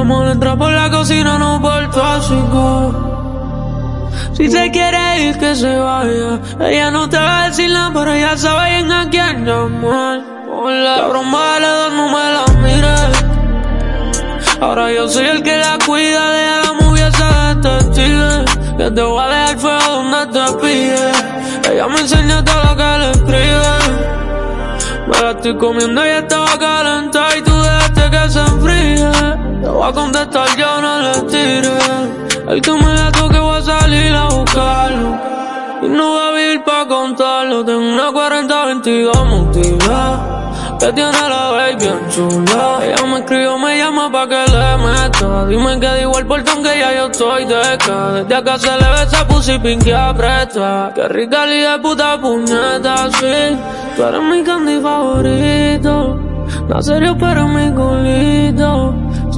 Entra por la cocina, no por el Si se quiere ir, que se vaya. Ella no te va a decir nada, pero ella sabe bien a quién llamar. Hola. Cabrón, vale, no me la mires. Ahora yo soy el que la cuida, de la movie esa detective. Que te voy a dejar fuego donde te pide. Ella me enseña todo lo que le escribe. Me la estoy comiendo y estaba calentada Te voy a contestar, yo no le tire. El que me la toque voy a salir a buscarlo. Y no voy a vivir pa' contarlo. Tengo una 40-22 motivada. Que tiene la baby bien chula. Ella me escribió, me llama pa' que le meta. Dime que da igual portón que ya yo estoy de acá. Desde acá se le ve esa pussy pinky aprieta. Qué rica de puta puñeta, sí. Tú eres mi candy favorito. No serio, pero mi culito.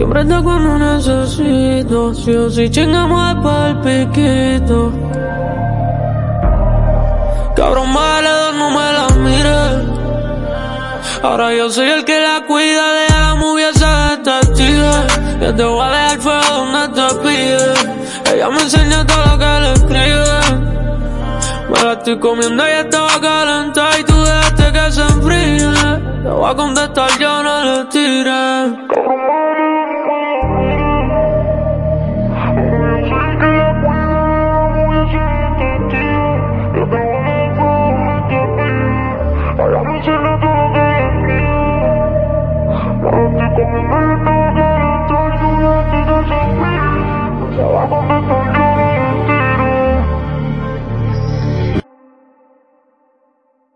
Siempre te cuando necesito. Si o si chingamos pa' el piquito. Cabrón, vale, no me la mires. Ahora yo soy el que la cuida, de la movie esa detective. Que te voy a dejar fuego donde te pide. Ella me enseña todo lo que le escribe. Me la estoy comiendo y estaba calentada y tú dejaste que se enfríe. Te voy a contestar, yo no le tire.